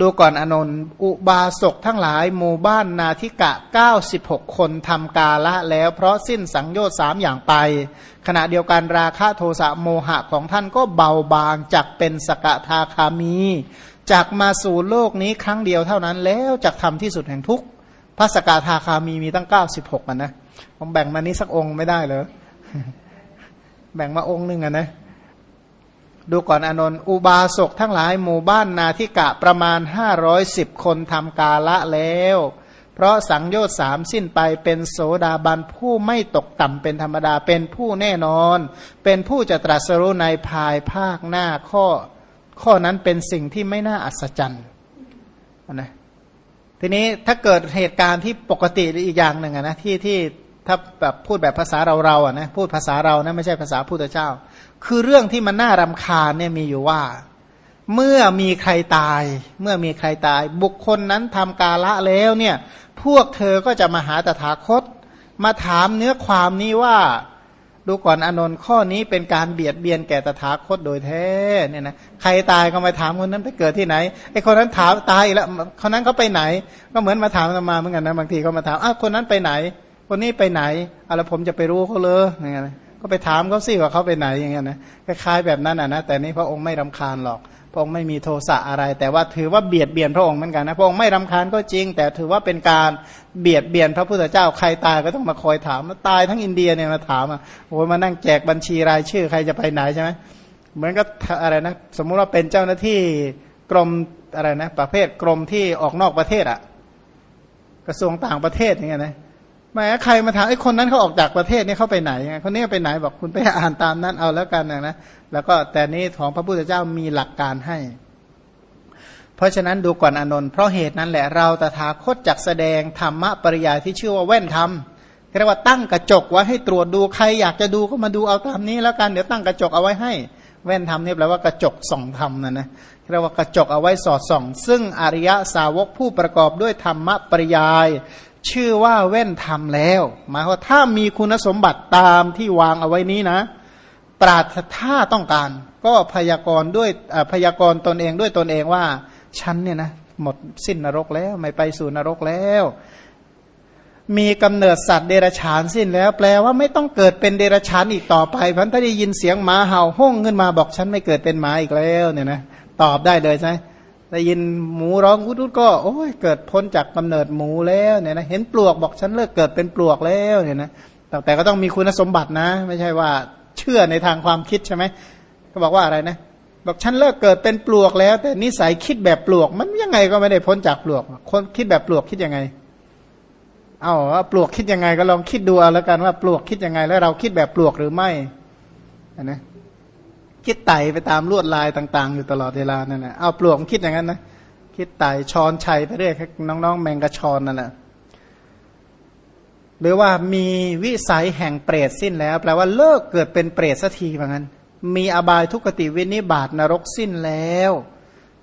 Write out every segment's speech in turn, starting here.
ดูก่อนอนนท์อุบาสกทั้งหลายหมู่บ้านนาทิกะ 96 คนทำกาละแล้วเพราะสิ้นสังโยชน์สามอย่างไป ขณะเดียวกันราคะโทสะโมหะของท่านก็เบาบางจากเป็นสกทาคามีจากมาสู่โลกนี้ครั้งเดียวเท่านั้นแล้วจากทำที่สุดแห่งทุกพระสกทาคามีมีตั้ง 96กันนะ ผมแบ่งมานี้สักองค์ไม่ได้เลยแบ่งมาองค์หนึ่งอะนะ ดูก่อนอนนท์อุบาสกทั้งหลายหมู่บ้านนาทิกะประมาณห้าร้อยสิบคนทำกาละแล้ว เพราะสังโยชน์สามสิ้นไปเป็นโสดาบันผู้ไม่ตกต่ำเป็นธรรมดาเป็นผู้แน่นอน เป็นผู้จะตรัสรู้ในภายภาคหน้าข้อ ข้อนั้นเป็นสิ่งที่ไม่น่าอัศจรรย์นะทีนี้ถ้าเกิดเหตุการณ์ที่ปกติอีกอย่างหนึ่งนะที่ที่ ถ้าแบบพูดแบบภาษาเราเราอะนะพูดภาษาเรานะไม่ใช่ภาษาพุทธเจ้า คือเรื่องที่มันน่ารำคาญเนี่ยมีอยู่ว่า เมื่อมีใครตาย เมื่อมีใครตาย บุคคลนั้นทำกาละแล้วเนี่ย พวกเธอก็จะมาหาตถาคต มาถามเนื้อความนี้ว่าดูก่อนอนนท์ข้อนี้เป็นการเบียดเบียนแก่ตถาคตโดยแท้เนี่ยนะใครตายก็มาถามคนนั้นไปเกิดที่ไหนไอ้คนนั้นถามตายแล้วคนนั้นเขาไปไหน ก็เหมือนมาถามมาเหมือนกันนะบางทีเขามาถามอ้าวคนนั้นไปไหน คนนี้ไปไหนอะไรผมจะไปรู้เขาเลยอย่างเงี้ยก็ไปถามเขาสิว่าเขาไปไหนอย่างเงี้ยนะคล้ายๆแบบนั้นอะนะแต่นี้พระองค์ไม่รำคาญหรอก พระองค์ไม่มีโทสะอะไร แต่ว่าถือว่าเบียดเบียนพระองค์เหมือนกันนะพระองค์ไม่รำคาญก็จริง แต่ถือว่าเป็นการเบียดเบียนพระพุทธเจ้าใครตายก็ต้องมาคอยถามตายทั้งอินเดียเนี่ยมาถามอะโอ้ยมานั่งแจกบัญชีรายชื่อใครจะไปไหนใช่ไหมเหมือนกับอะไรนะสมมุติว่าเป็นเจ้าหน้าที่กรมอะไรนะประเภทกรมที่ออกนอกประเทศอะกระทรวงต่างประเทศอย่างเงี้ยนะ แม้ใครมาถามไอ้คนนั้นเขาออกจากประเทศนี่เขาไปไหนคนนี้ไปไหนบอกคุณไปอ่านตามนั้นเอาแล้วกันนะ แล้วก็แต่นี้ของพระพุทธเจ้ามีหลักการให้ เพราะฉะนั้นดูก่อนอนนท์เพราะเหตุนั้นแหละเราตถาคตจักแสดงธรรมะปริยายที่ชื่อว่าแว่นธรรมเรียกว่าตั้งกระจกไว้ให้ตรวจดูใครอยากจะดูก็มาดูเอาตามนี้แล้วกันเดี๋ยวตั้งกระจกเอาไว้ให้ แว่นธรรมนี่แปลว่ากระจกส่องธรรมนะนะเรียกว่ากระจกเอาไว้สอดส่อง ซึ่งอริยสาวกผู้ประกอบด้วยธรรมะปริยาย ชื่อว่าเว้นทำแล้ว หมายว่าถ้ามีคุณสมบัติตามที่วางเอาไว้นี้นะ ปราศถ้าต้องการ ก็พยากรณ์ด้วยพยากรณ์ตนเองด้วยตนเองว่าฉันเนี่ยนะหมดสิ้นนรกแล้วไม่ไปสู่นรกแล้ว มีกำเนิดสัตว์เดรัจฉานสิ้นแล้ว แปลว่าไม่ต้องเกิดเป็นเดรัจฉานอีกต่อไปพันถ้าได้ยินเสียงหมาเห่าห้องขึ้นมาบอกฉันไม่เกิดเป็นหมาอีกแล้วเนี่ยนะตอบได้เลยใช่ไหม ได้ยินหมูร้องวุดก็โอ้ยเกิดพ้นจากกาเนิดหมูแล้วเนี่ยนะเห็นปลวกบอกฉันเลิกเกิดเป็นปลวกแล้วเนี่ยนะแต่ก็ต้องมีคุณสมบัตินะ ไม่ใช่ว่าเชื่อในทางความคิดใช่ไหมก็บอกว่าอะไรนะ บอกฉันเลิกเกิดเป็นปลวกแล้ว แต่นิสัยคิดแบบปลวก มันยังไงก็ไม่ได้พ้นจากปลวก คนคิดแบบปลวกคิดยังไง เอาว่าปลวกคิดยังไงก็ลองคิดดูเอาแล้วกันว่าปลวกคิดยังไง แล้วเราคิดแบบปลวกหรือไม่นะ คิดไต่ไปตามลวดลายต่าง ๆ อยู่ตลอดเวลานั่นแหละเอาปลวกคิดอย่างนั้นนะคิดไต่ชอนชัยไปเรื่อยน้องๆ แมงกระชอนนั่นแหละหรือว่ามีวิสัยแห่งเปรตสิ้นแล้ว แปลว่าเลิกเกิดเป็นเปรตสักทีเหมือนกันมีอบายทุกติวินิบาตนรกสิ้นแล้ว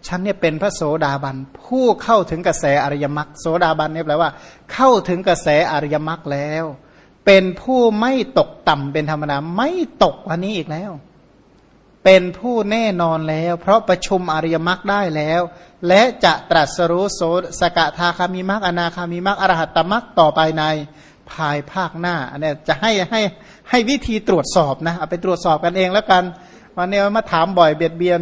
ฉันเนี่ยเป็นพระโสดาบัน ผู้เข้าถึงกระแสอริยมรรคโสดาบันเนี่ยแปลว่า เข้าถึงกระแสอริยมรรคแล้ว เป็นผู้ไม่ตกต่ำเป็นธรรมดาไม่ตกวันนี้อีกแล้ว เป็นผู้แน่นอนแล้ว เพราะประชุมอริยมรรคได้แล้ว และจะตรัสรู้โสสกทาคามิมรรคอนาคามิมรรคอรหัตตมรรคต่อไปในภายภาคหน้าอันนี้จะให้ให้ให้วิธีตรวจสอบนะเอาไปตรวจสอบกันเองแล้วกันวันนี้มาถามบ่อยเบียดเบียน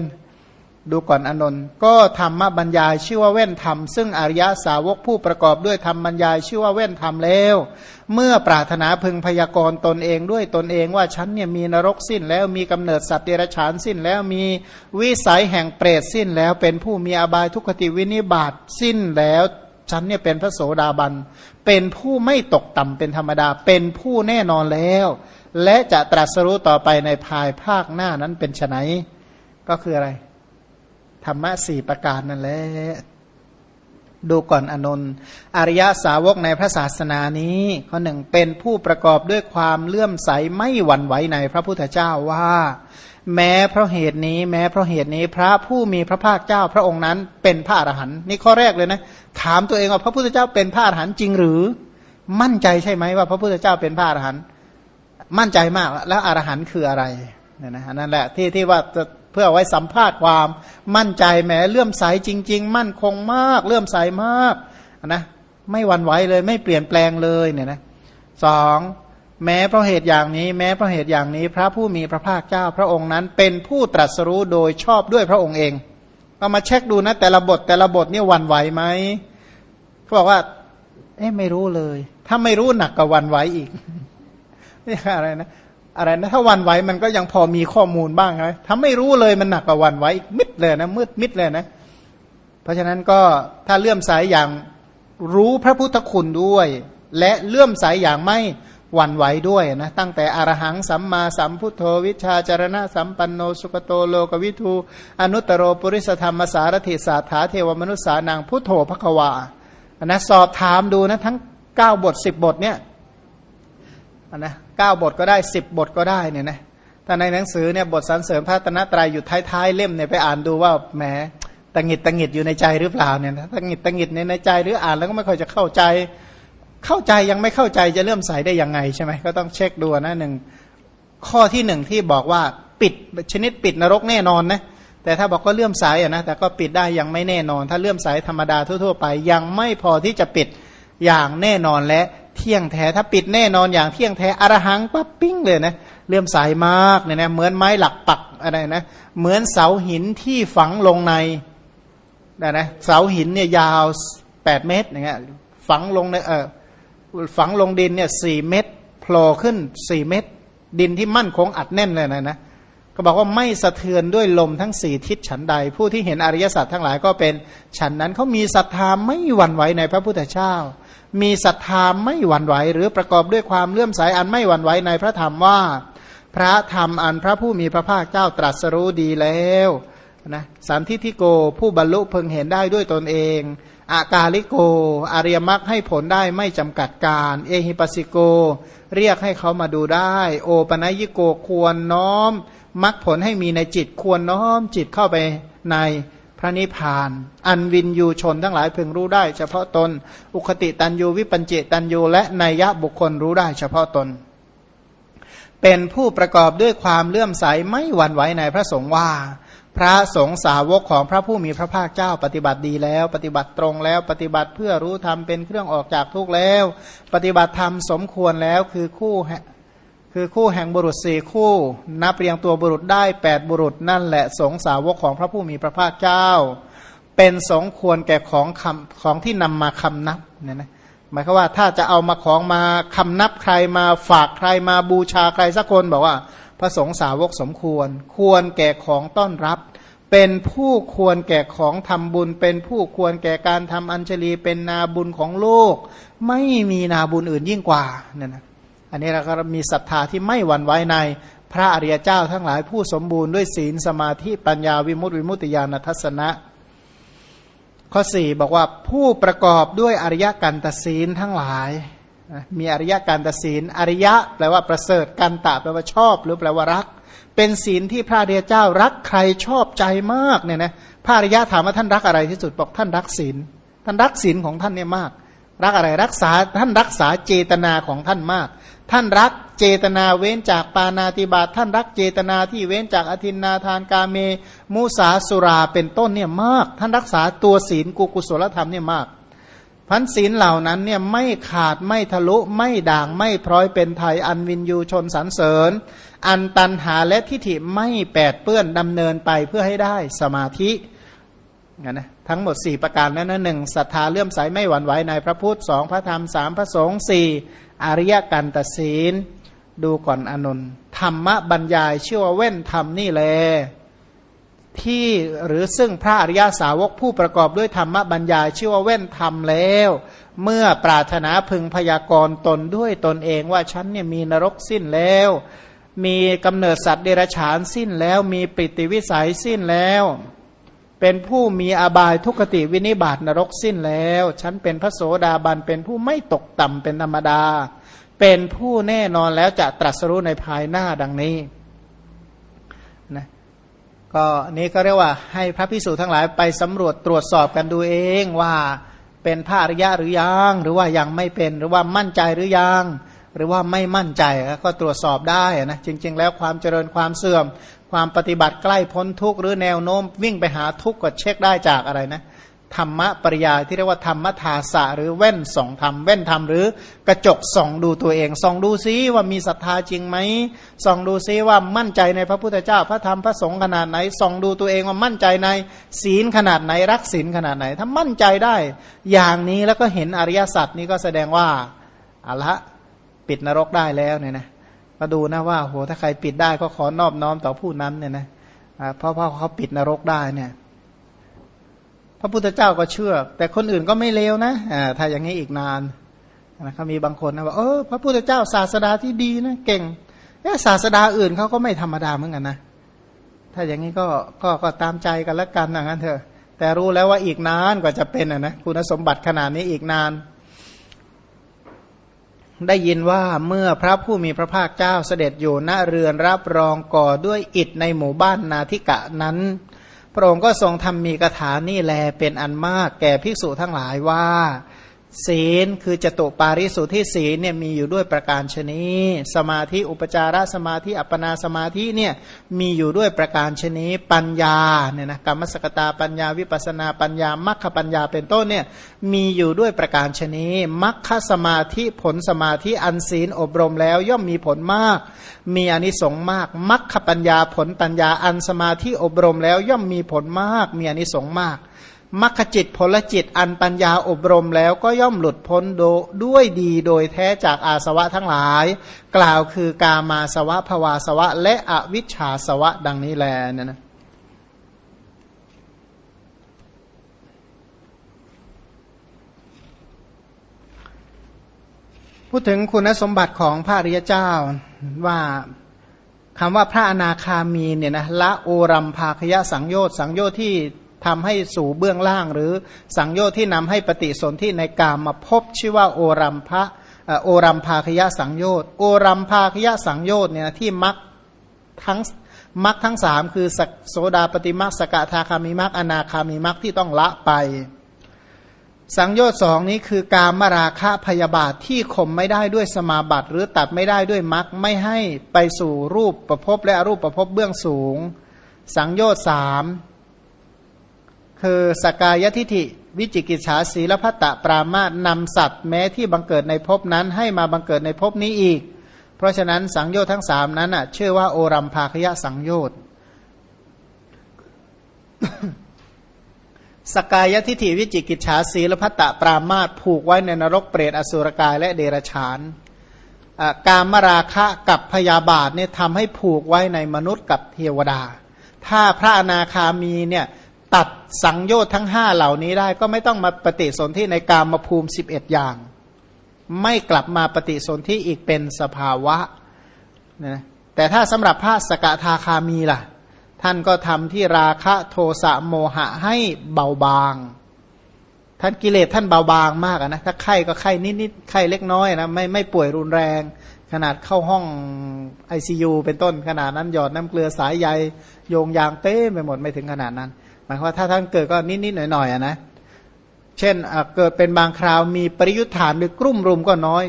ดูก่อนอนนท์ก็ธรรมบรรยายชื่อว่าเว้นธรรม ซึ่งอริยสาวกผู้ประกอบด้วยธรรมบรรยายชื่อว่าเว้นธรรมแล้ว เมื่อปรารถนาพึงพยากรณ์ตนเองด้วยตนเองว่าฉันเนี่ยมีนรกสิ้นแล้วมีกำเนิดสัตว์เดรัจฉานสิ้นแล้วมีวิสัยแห่งเปรตสิ้นแล้วเป็นผู้มีอบายทุกขติวินิบาตสิ้นแล้วฉันเนี่ยเป็นพระโสดาบัน เป็นผู้ไม่ตกต่ำเป็นธรรมดา เป็นผู้แน่นอนแล้ว และจะตรัสรู้ต่อไปในภายภาคหน้านั้นเป็นไนก็คืออะไร ธรรมะสี่ประการนั่นแหละดูก่อนอนนท์อริยสาวกในพระศาสนานี้ ข้อหนึ่งเป็นผู้ประกอบด้วยความเลื่อมใสไม่หวั่นไหวในพระพุทธเจ้าว่า แม้เพราะเหตุนี้ แม้เพราะเหตุนี้พระผู้มีพระภาคเจ้าพระองค์นั้นเป็นพระอรหันต์นี่ข้อแรกเลยนะ ถามตัวเองว่าพระพุทธเจ้าเป็นพระอรหันต์จริงหรือ มั่นใจใช่ไหมว่าพระพุทธเจ้าเป็นพระอรหันต์มั่นใจมากแล้วอรหันต์คืออะไรเนี่ยนะนั่นแหละที่ที่ว่าจะ เพื่อเอาไว้สัมภาษณ์ความมั่นใจแหมเลื่อมใสจริง ๆ มั่นคงมากเลื่อมใสมากนะไม่หวั่นไหวเลยไม่เปลี่ยนแปลงเลยเนี่ยนะสองแม้เพราะเหตุอย่างนี้ แม้เพราะเหตุอย่างนี้ พระผู้มีพระภาคเจ้าพระองค์นั้น เป็นผู้ตรัสรู้โดยชอบด้วยพระองค์เองเอามาเช็คดูนะ แต่ละบทแต่ละบทนี่วันไหวไหมเขาบอกว่า เอ๊ะไม่รู้เลย ถ้าไม่รู้หนักกว่าวันไหวอีกนี่อะไรนะ อะไรนะถ้าวันไหวมันก็ยังพอมีข้อมูลบ้างนะถ้าไม่รู้เลยมันหนักกว่าวันไหวอีกมิดเลยนะมืดมิดเลยนะ เพราะฉะนั้นก็ถ้าเลื่อมใสอย่างรู้พระพุทธคุณด้วย และเลื่อมใสอย่างไม่หวั่นไหวด้วยนะตั้งแต่อรหังสัมมาสัมพุทโธวิชาจารณะสัมปันโนสุกโตโลกวิทูอนุตตรปุริสธรรมสารถิสาถาเทวมนุษสานางพุทโธพะควานะสอบถามดูนะทั้งเก้าบทสิบบทเนี่ย นะเก้าบทก็ได้สิบบทก็ได้เนี่ยนะถ้าในหนังสือเนี่ยบทสรรเสริมพระตนะตรายอยู่ท้ายๆเล่มเนี่ยไปอ่านดูว่าแหมตังหิดตังหิดอยู่ในใจหรือเปล่าเนี่ยตังหิดตังหิดในในใจหรืออ่านแล้วก็ไม่ค่อยจะเข้าใจ เข้าใจยังไม่เข้าใจจะเริ่มใส่ได้ยังไงใช่ไหมก็ต้องเช็คดูนะหนึ่งข้อที่หนึ่งที่บอกว่าปิดชนิดปิดนรกแน่นอนนะแต่ถ้าบอกก็เลื่อมสายอะนะแต่ก็ปิดได้ยังไม่แน่นอน ถ้าเลื่อมสายธรรมดาทั่วๆไป ยังไม่พอที่จะปิดอย่างแน่นอนและ เที่ยงแท้ถ้าปิดแน่นอนอย่างเที่ยงแท้อรหังปั๊บปิ้งเลยนะเลื่อมสายมากเนี่ยนะเหมือนไม้หลักปักอะไรนะเหมือนเสาหินที่ฝังลงในนะนะเสาหินเนี่ยยาวแปดเมตรอย่างเงี้ยฝังลงในเออฝังลงดินเนี่ยสี่เม็ดโผล่ขึ้นสี่เม็ดดินที่มั่นคงอัดแน่นเลยนะนะก็บอกว่าไม่สะเทือนด้วยลมทั้งสี่ทิศฉันใด ผู้ที่เห็นอริยสัจทั้งหลายก็เป็นฉันนั้นเขามีศรัทธาไม่หวั่นไหวในพระพุทธเจ้า มีศรัทธาไม่หวั่นไหว หรือประกอบด้วยความเลื่อมใสอันไม่หวั่นไหวในพระธรรมว่า พระธรรมอันพระผู้มีพระภาคเจ้าตรัสรู้ดีแล้วนะสันทิทิโกผู้บรรลุเพึงเห็นได้ด้วยตนเองอากาลิโกอริยมรรคให้ผลได้ไม่จำกัดการ เอหิปัสสิโก เรียกให้เขามาดูได้ โอปนัยิโกควรน้อมมรรคผลให้มีในจิตควรน้อมจิตเข้าไปใน พระนิพพาน อันวินยูชนทั้งหลายพึงรู้ได้ เฉพาะตน อุคติตันยูวิปัญเจตันยูและนัยยะบุคคลรู้ได้เฉพาะตน เป็นผู้ประกอบด้วยความเลื่อมใสไม่หวั่นไหวในพระสงฆ์ว่า พระสงฆ์สาวกของพระผู้มีพระภาคเจ้าปฏิบัติดีแล้ว ปฏิบัติตรงแล้ว ปฏิบัติเพื่อรู้ธรรมเป็นเครื่องออกจากทุกข์แล้ว ปฏิบัติธรรมสมควรแล้วคือคู่ คือคู่แห่งบุรุษสี่คู่ นับเรียงตัวบุรุษได้แปดบุรุษนั่นแหละสงสาวกของพระผู้มีพระภาคเจ้า เป็นสงควรแก่ของคำของที่นำมาคำนับเนี่ยนะหมายความว่าถ้าจะเอามาของมาคำนับใครมาฝากใครมาบูชาใครสักคนบอกว่า พระสงฆ์สาวกสมควร ควรแก่ของต้อนรับ เป็นผู้ควรแก่ของทำบุญ เป็นผู้ควรแก่การทำอัญชลีเป็นนาบุญของโลก ไม่มีนาบุญอื่นยิ่งกว่าเนี่ยนะ อันนี้เราก็มีศรัทธาที่ไม่หวั่นไหวในพระอริยเจ้าทั้งหลายผู้สมบูรณ์ด้วยศีลสมาธิปัญญาวิมุตติวิมุตติญาณทัศนะ ข้อสี่บอกว่าผู้ประกอบด้วยอริยกันตศีลทั้งหลาย มีอริยการตัดสินอริยะ แปลว่าประเสริฐกันตะแปลว่าชอบ หรือแปลว่ารัก เป็นศีลที่พระเดียเจ้ารักใครชอบใจมากเนี่ยนะพระอริยะถามว่าท่านรักอะไรที่สุดบอกท่านรักศีลท่านรักศีลของท่านเนี่ยมาก รักอะไรรักษาท่านรักษาเจตนาของท่านมาก ท่านรักเจตนาเว้นจากปานาติบาตท่านรักเจตนาที่เว้นจากอธินนาทานกาเม มุสาสุราเป็นต้นเนี่ยมาก ท่านรักษาตัวศีลกุกุศลธรรมเนี่ยมากพันศีลเหล่านั้นเนี่ยไม่ขาดไม่ทะลุไม่ด่างไม่พร้อยเป็นไทยอันวินยูชนสรรเสริญ อันตันหาและทิฏฐิไม่แปดเปื้อนดำเนินไปเพื่อให้ได้สมาธินะ ทั้งหมด 4 ประการนั้นนะหนึ่งศรัทธาเลื่อมใสไม่หวั่นไหวในพระพุทธสองพระธรรมสามพระสงฆ์สี่อริยกันตศีล ดูก่อนอนนธรรมบรรยายชื่อว่าเว้นธรรมนี่แลที่หรือซึ่งพระอริยาสาวกผู้ประกอบด้วยธรรมบรรยายชื่อว่าเว้นธรรมแล้ว เมื่อปรารถนาพึงพยากรณ์ตนด้วยตนเองว่าฉันเนี่ยมีนรกสิ้นแล้ว มีกำเนิดสัตว์เดรัจฉานสิ้นแล้ว มีปิติวิสัยสิ้นแล้ว เป็นผู้มีอบายทุกติวินิบาตนรกสิ้นแล้ว ฉันเป็นพระโสดาบันเป็นผู้ไม่ตกต่ำเป็นธรรมดา เป็นผู้แน่นอนแล้วจะตรัสรู้ในภายหน้าดังนี้นะก็นี้ก็เรียกว่าให้พระพิสุทั้งหลายไปสำรวจตรวจสอบกันดูเองว่าเป็นพระอริยะหรือยัง หรือว่ายังไม่เป็นหรือว่ามั่นใจหรือยัง หรือว่าไม่มั่นใจก็ตรวจสอบได้นะจริง ๆ แล้วความเจริญความเสื่อม ความปฏิบัติใกล้พ้นทุกข์หรือแนวโน้มวิ่งไปหาทุกข์ก็เช็คได้จากอะไรนะธรรมะปริยาที่เรียกว่าธรรมทาสะหรือแว่นสองธรรมแว่นธรรมหรือกระจกส่องดูตัวเองส่องดูซิว่ามีศรัทธาจริงไหมส่องดูซิว่ามั่นใจในพระพุทธเจ้าพระธรรมพระสงฆ์ขนาดไหนส่องดูตัวเองว่ามั่นใจในศีลขนาดไหนรักศีลขนาดไหน ถ้ามั่นใจได้ อย่างนี้แล้วก็เห็นอริยสัจนี้ก็แสดงว่าอะละ ปิดนรกได้แล้วเนี่ยนะมาดูนะว่าโหถ้าใครปิดได้ก็ขอนอบน้อมต่อผู้นั้นเนี่ยนะเพราะเพราะเขาปิดนรกได้เนี่ยพระพุทธเจ้าก็เชื่อ แต่คนอื่นก็ไม่เลวนะอ่าถ้าอย่างนี้อีกนานนะเขามีบางคนนะว่าเออพระพุทธเจ้าศาสดาที่ดีนะเก่งเออศาสดาอื่นเขาก็ไม่ธรรมดาเหมือนกันนะถ้าอย่างนี้ก็ก็ก็ตามใจกันล้วกันนะงั้นเถอะ แต่รู้แล้วว่าอีกนานกว่าจะเป็นนะคุณสมบัติขนาดนี้อีกนาน ได้ยินว่าเมื่อพระผู้มีพระภาคเจ้าเสด็จอยู่ณเรือนรับรองก่อด้วยอิฐในหมู่บ้านนาทิกะนั้น พระองค์ก็ทรงทำมีกถานี่แลเป็นอันมากแก่ภิกษุทั้งหลายว่า ศีลคือจตุปาริสุทธิศีลเนี่ยมีอยู่ด้วยประการชนีสมาธิอุปจารสมาธิอัปปนาสมาธิเนี่ยมีอยู่ด้วยประการชนีปัญญาเนี่ยนะกรรมสกตาปัญญาวิปัสนาปัญญามัคคปัญญาเป็นต้นเนี่ยมีอยู่ด้วยประการชนีมัคคสมาธิผลสมาธิอันศีลอบรมแล้วย่อมมีผลมาก มีอนิสงส์มากมัคคปัญญาผลปัญญาอันสมาธิอบรมแล้วย่อมมีผลมาก มีอนิสงส์มาก มัคคจิตผลจิตอันปัญญาอบรมแล้วก็ย่อมหลุดพ้นโดด้วยดีโดยแท้จากอาสวะทั้งหลาย กล่าวคือกามาสวะภวาสวะ และอวิชชาสวะดังนี้แลเนี่ยนะพูดถึงคุณสมบัติของพระริยเจ้าว่าคำว่าพระอนาคามีเนี่ยนะละโอรัมภาคยะสังโยชน์สังโยชน์ที่ ทำให้สู่เบื้องล่าง หรือสังโยชน์ที่นำให้ปฏิสนธิในกามมาพบชื่อว่าโอรัมพะโอรัมภาคยะสังโยชน์โอรัมภาคยะสังโยชน์เนี่ยที่มักทั้งมักทั้งสามคือโสดาปฏิมักสกทาคามิมักอนาคามิมักที่ต้องละไป สังโยชน์สองนี้คือการมราคะพยาบาทที่ข่มไม่ได้ด้วยสมาบัติ หรือตัดไม่ได้ด้วยมักไม่ให้ไปสู่รูปประพบและรูปประพบเบื้องสูง สังโยชน์สาม คือสกายทิฐิ วิจิกิจฉาศีลพัตตปรามาตนำสัตว์แม้ที่บังเกิดในภพนั้นให้มาบังเกิดในภพนี้อีก เพราะฉะนั้นสังโยชน์ทั้งสามนั้นอะชื่อว่าโอรัมภาคยะสังโยชน์สกายทิฐิวิจิกิจฉาศีลพัตตปรามาตผูกไว้ในนรกเปรตอสุรกายและเดรฉานการมราคะกับพยาบาทเนี่ยทำให้ผูกไว้ในมนุษย์กับเทวดา ถ้าพระอนาคามีเนี่ย ตัดสังโยชน์ทั้งห้าเหล่านี้ได้ก็ไม่ต้องมาปฏิสนธิในกามภูมิสิบเอ็ดอย่าง ไม่กลับมาปฏิสนธิอีกเป็นสภาวะนะแต่ถ้าสำหรับพระสกทาคามีล่ะ ท่านก็ทำที่ราคะโทสะโมหะให้เบาบาง ท่านกิเลสท่านเบาบางมากนะถ้าไข้ก็ไข้นิดๆไข้เล็กน้อยนะไม่ไม่ป่วยรุนแรง ขนาดเข้าห้องไอซูเป็นต้นขนาดนั้นหยอดน้ำเกลือสายใยโยงยางเต้ไปหมดไม่ถึงขนาดนั้น มายความว่าถ้าท่านเกิดก็นิดๆหน่อยๆนะเช่นเกิดเป็นบางคราวมีปริยุทธานหรือกลุ่มรุมก็น้อย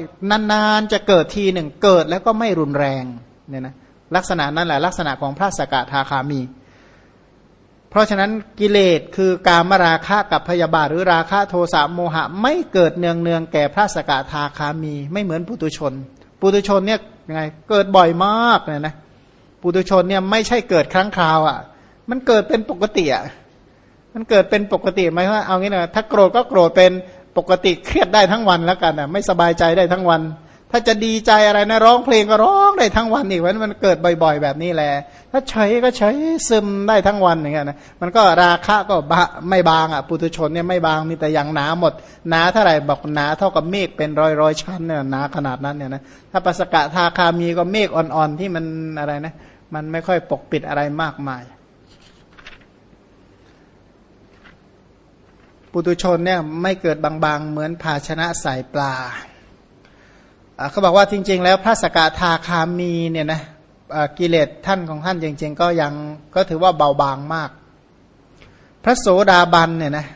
นานๆจะเกิดทีหนึ่งเกิดแล้วก็ไม่รุนแรงเนี่ยนะลักษณะนั้นแหละลักษณะของพระสกทาคามี เพราะฉะนั้นกิเลสคือการมราคะกับพยาบาทหรือราคะโทสะโมหะ ไม่เกิดเนืองเนืองแก่พระสกทาคามี ไม่เหมือนปุตุชน ปุตุชนเนี่ยยังไงเกิดบ่อยมากเลยนะปุตุชนเนี่ยไม่ใช่เกิดครั้งคราวอะ่ะ มันเกิดเป็นปกติอะ่ะ มันเกิดเป็นปกติไหมว่าเอางี้นะถ้าโกรธก็โกรธเป็นปกติเครียดได้ทั้งวันแล้วกันอะไม่สบายใจได้ทั้งวัน ถ้าจะดีใจอะไรนะร้องเพลงก็ร้องได้ทั้งวันอีกวันมันเกิดบ่อย ๆ แบบนี้แหละถ้าเฉยก็เฉยซึมได้ทั้งวันอย่างเงี้ยนะมันก็ราคะก็บะไม่บางอะปุถุชนเนี่ยไม่บางมีแต่อย่างหนาหมดหนาเท่าไหร่บอกหนาเท่ากับเมฆเป็นร้อยร้อยชั้นเนี่ยหนาขนาดนั้นเนี่ยนะถ้าปัสกะทาคามีก็เมฆอ่อนๆที่มันอะไรนะมันไม่ค่อยปกปิดอะไรมากมาย ปุตุชนเนี่ยไม่เกิดบางๆ เหมือนภาชนะใส่ปลาเขาบอกว่าจริง ๆ แล้วพระสกทาคามีเนี่ยนะกิเลสท่านของท่านจริง ๆ ก็ยังก็ถือว่าเบาบางมาก พระโสดาบันเนี่ยนะ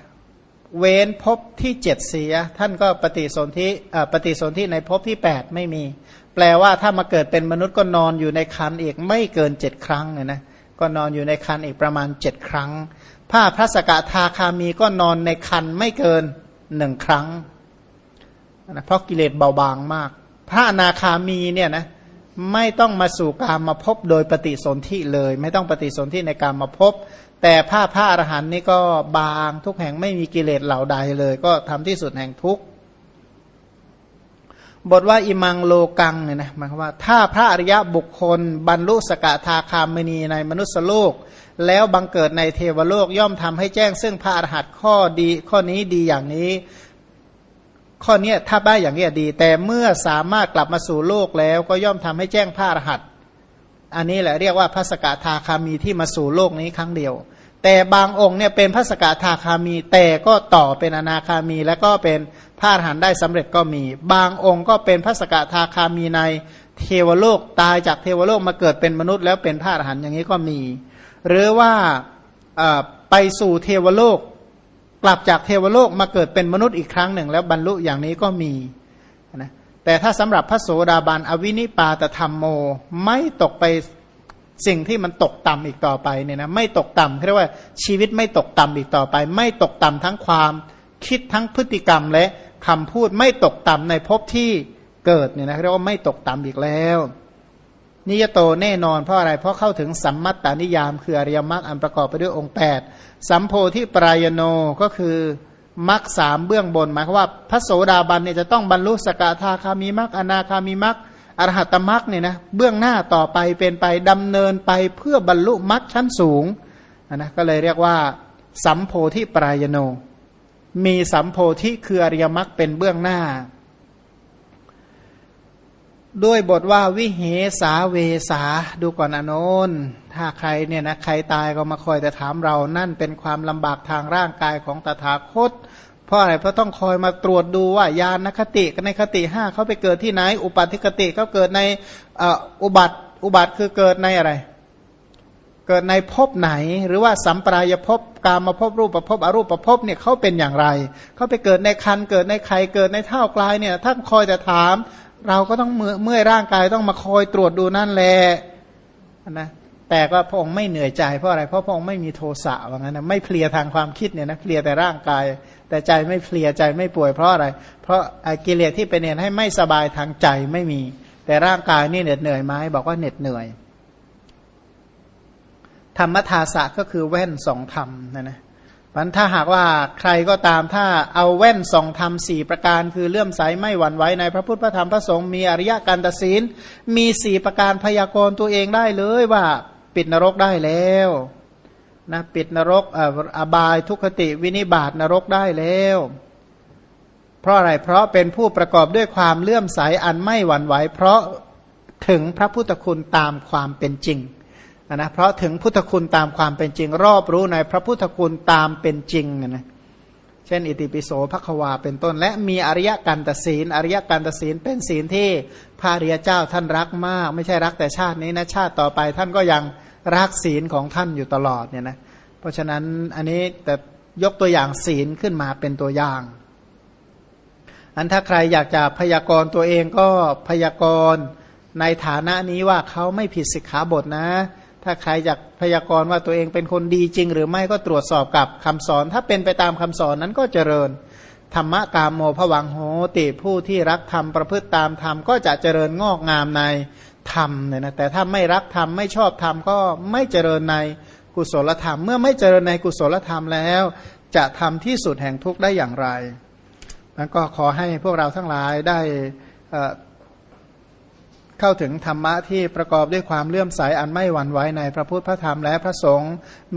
เว้นภพที่เจ็ดเสีย ท่านก็ปฏิสนธิปฏิสนธิในภพที่แปดไม่มี แปลว่าถ้ามาเกิดเป็นมนุษย์ก็นอนอยู่ในคันอีกไม่เกินเจ็ดครั้งเนี่ยนะก็นอนอยู่ในคันอีกประมาณเจ็ดครั้ง ผ้าพระสกทาคามีก็นอนในคันไม่เกินหนึ่งครั้งนะเพราะกิเลสเบาบางมาก พระอนาคามีเนี่ยนะไม่ต้องมาสู่การมาพบโดยปฏิสนธิเลย ไม่ต้องปฏิสนธิในการมาพบ แต่ผ้าพระอรหันต์นี่ก็บางทุกแห่งไม่มีกิเลสเหล่าใดเลย ก็ทำที่สุดแห่งทุกบทว่าอิมังโลกังเนี่ยนะหมายความว่า ถ้าพระอริยะบุคคล บรรลุสกทาคามินีในมนุษยโลก แล้วบังเกิดในเทวโลกย่อมทำให้แจ้ง ซึ่งพระอรหันต์ข้อดีข้อนี้ดีอย่างนี้ ข้อนี้ถ้าได้อย่างนี้ดี แต่เมื่อสามารถกลับมาสู่โลกแล้วก็ย่อมทำให้แจ้งพระอรหันต์อันนี้แหละเรียกว่าพระสกทาคามีที่มาสู่โลกนี้ครั้งเดียว แต่บางองค์เนี่ยเป็นพระสกทาคามี แต่ก็ต่อเป็นอนาคามี แล้วก็เป็นพระอรหันต์ได้สำเร็จก็มี บางองค์ก็เป็นพระสกทาคามีในเทวโลกตายจากเทวโลกมาเกิดเป็นมนุษย์ แล้วเป็นพระอรหันต์อย่างนี้ก็มี หรือว่าไปสู่เทวโลก กลับจากเทวโลกมาเกิดเป็นมนุษย์อีกครั้งหนึ่ง แล้วบรรลุอย่างนี้ก็มีนะแต่ถ้าสำหรับพระโสดาบันอวินิปาตธรรมโม ไม่ตกไปสิ่งที่มันตกต่ำอีกต่อไปเนี่ยนะไม่ตกต่ำเรียกว่าชีวิตไม่ตกต่ำอีกต่อไป ไม่ตกต่ำทั้งความคิดทั้งพฤติกรรมและคำพูดไม่ตกต่ำในภพที่เกิดเนี่ยนะเรียกว่าไม่ตกต่ำอีกแล้ว นิยโตแน่นอนเพราะอะไร เพราะเข้าถึงสัมมัตตานิยาม คืออริยมรรคอันประกอบไปด้วยองค์ 8 สัมโพธิปรายโนก็คือมรรคสามเบื้องบนหมายความว่าพระโสดาบันเนี่ยจะต้องบรรลุสกทาคามีมรรคอนาคามีมรรคอรหัตมรรคเนี่ยนะเบื้องหน้าต่อไปเป็นไปดำเนินไปเพื่อบรรลุมรรคชั้นสูงนะก็เลยเรียกว่า สัมโพธิปรายโน มีสัมโพธิคืออริยมรรคเป็นเบื้องหน้า ด้วยบทว่าวิเหสาเวสาดูก่อนอนนถ้าใครเนี่ยนะใครตายก็มาคอยแต่ถามเรานั่นเป็นความลำบากทางร่างกายของตถาคต เพราะอะไรเพราะต้องคอยมาตรวจดูว่ายานคติในคติห้าเขาไปเกิดที่ไหน อุปัติคติเขาเกิดในอุบัติอุบัติคือเกิดในอะไร เกิดในภพไหน หรือว่าสัมปรายภพกามาภพรูปประภพอรูปประภพเนี่ยเขาเป็นอย่างไรเขาไปเกิดในคันเกิดในไข่เกิดในเท่ากลายเนี่ยท่านคอยจะถาม เราก็ต้องเมื่อเมื่อร่างกายต้องมาคอยตรวจดูนั่นแหละนะแต่ก็พระองค์ไม่เหนื่อยใจเพราะอะไรเพราะพระองค์ไม่มีโทสะว่างั้นนะไม่เพลียทางความคิดเนี่ยนะเพลียแต่ร่างกาย แต่ใจไม่เพลียใจไม่ป่วยเพราะอะไร เพราะกิเลสที่เป็นเนี่ยให้ไม่สบายทางใจไม่มี แต่ร่างกายนี่เหน็ดเหนื่อยไหมบอกว่าเหน็ดเหนื่อย ธรรมทาสะก็คือแว่นสองธรรมนะนะ มันถ้าหากว่าใครก็ตามถ้าเอาแว่นส่องธรรมสี่ประการ คือเลื่อมใสไม่หวั่นไหวในพระพุทธพระธรรมพระสงฆ์มีอริยการตัดสินมีสี่ประการพยากรณ์ตัวเองได้เลยว่าปิดนรกได้แล้วนะปิดนรกอบายทุกขติวินิบาตนรกได้แล้ว เพราะอะไรเพราะเป็นผู้ประกอบด้วยความเลื่อมใสอันไม่หวั่นไหวเพราะถึงพระพุทธคุณตามความเป็นจริง นะเพราะถึงพุทธคุณตามความเป็นจริง รอบรู้ในพระพุทธคุณตามเป็นจริงนะเช่น อิติปิโสภควาเป็นต้น และมีอริยกันตศีล อริยกันตศีลเป็นศีลที่พระริยเจ้าท่านรักมาก ไม่ใช่รักแต่ชาตินี้นะชาติต่อไปท่านก็ยังรักศีลของท่านอยู่ตลอดเนี่ยนะเพราะฉะนั้นอันนี้แต่ยกตัวอย่างศีลขึ้นมาเป็นตัวอย่าง อันถ้าใครอยากจะพยากรณ์ตัวเองก็พยากรณ์ในฐานะนี้ว่าเขาไม่ผิดสิกขาบทนะ ถ้าใครอยากพยากรณ์ว่าตัวเองเป็นคนดีจริง หรือไม่ก็ตรวจสอบกับคำสอน ถ้าเป็นไปตามคำสอนนั้นก็เจริญธรรมะกามโมผวังโหติผู้ที่รักธรรมประพฤติตามธรรมก็จะเจริญงอกงามในธรรมเนี่ยนะแต่ถ้าไม่รักธรรมไม่ชอบธรรมก็ไม่เจริญในกุศลธรรม เมื่อไม่เจริญในกุศลธรรมแล้ว จะทำที่สุดแห่งทุกข์ได้อย่างไรนั้นก็ขอให้พวกเราทั้งหลายได้ เข้าถึงธรรมะที่ประกอบด้วยความเลื่อมใสอันไม่หวั่นไหวในพระพุทธพระธรรมและพระสงฆ์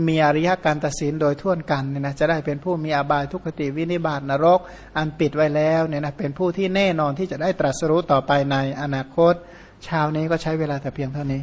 มีอริยการตัดสินโดยทั่วกันเนี่ยนะจะได้เป็นผู้มีอบายทุกขติวินิบาตนรก อันปิดไว้แล้วเนี่ยนะเป็นผู้ที่แน่นอนที่จะได้ตรัสรู้ต่อไปในอนาคต ชาวนี้ก็ใช้เวลาแต่เพียงเท่านี้